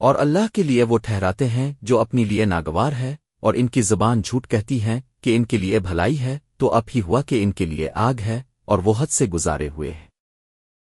اور اللہ کے لیے وہ ٹھہراتے ہیں جو اپنی لیے ناگوار ہے، اور ان کی زبان جھوٹ کہتی ہیں کہ ان کے لیے بھلائی ہے، تو اب ہی ہوا کہ ان کے لیے آگ ہے، اور وہ حد سے گزارے ہوئے ہیں۔